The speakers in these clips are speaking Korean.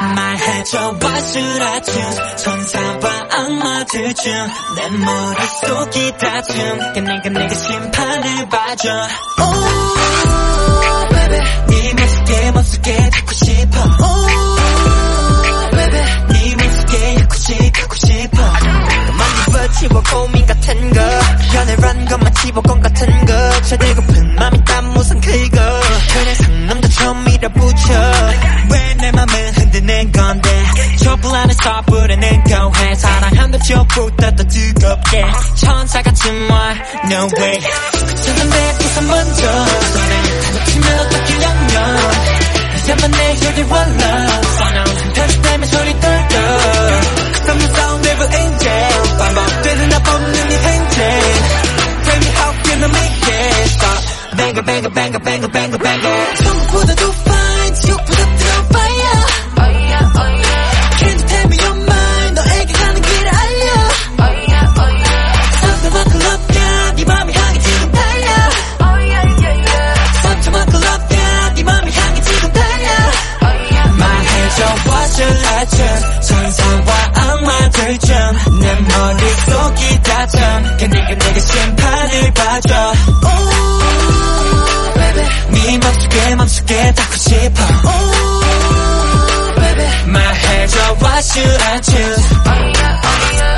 말해줘. what's your attitude 천사와 악마들 중내 머릿속이 다줌 내가 내가 심판을 봐줘. Oh baby. 네 모습에 모습에 듣고 싶어. Oh baby. 네 모습에 약구식하고 싶어. 많이 버티고 고민 같은 거. 연애란 것만 집어건 같은 거. 제대고 안에서 부르는 거해 사랑한다 촛불보다 더 뜨겁게 천사같은 말 No way 천사인데 우선 먼저 너네 놓치면 어떻게 양면 야만 내 혈이 원라 사나운 편집되면 소리 떨떠 From the sound of an angel 반복되는 나 뽑는 이 행진 Tell me how can I make it stop Banger banger banger banger banger banger 성보다 더 Oh baby 네 맘속에 맘속에 닿고 싶어 Oh baby 말해줘 what's your attitude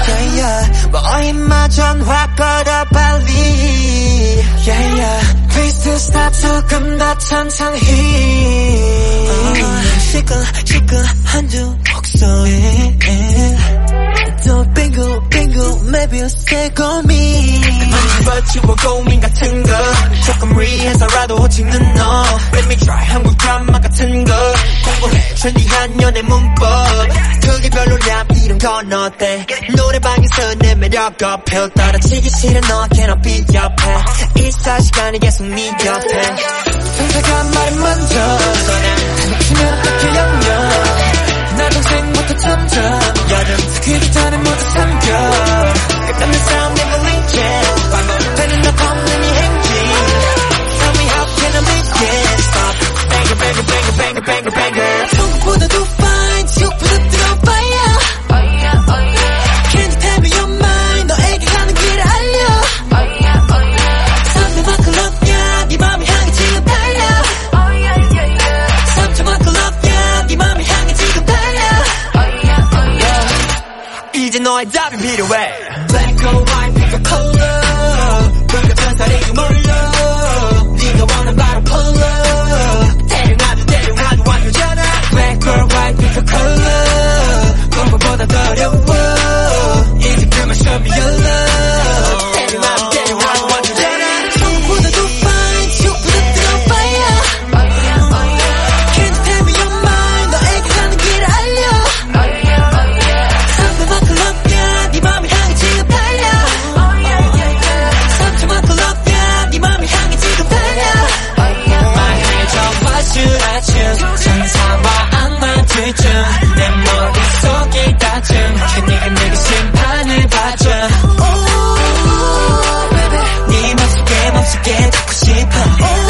yeah, yeah. 뭐 임마 전화 걸어 빨리 Yeah yeah Please to stop 조금 더 천천히 시끌 시끌 한 두 목소리 또 빙글 빙글 maybe say call me. 버티고 고민 같은 거. 조금 위해서라도 찍는 너. Let me try 한국 드라마 같은 거. 공부해 trendy한 연애 문법. 그게 별로냐 이런 건 어때? 노래방에서 내 매력 어필. 떨어지기 싫은 너 cannot be 옆에 24시간이 계속 네 옆에. 상대가 말을 먼저. 놓치면 어떻게 양면 I dive and beat away. Black or white, pick a color. 엔 듣고 싶어.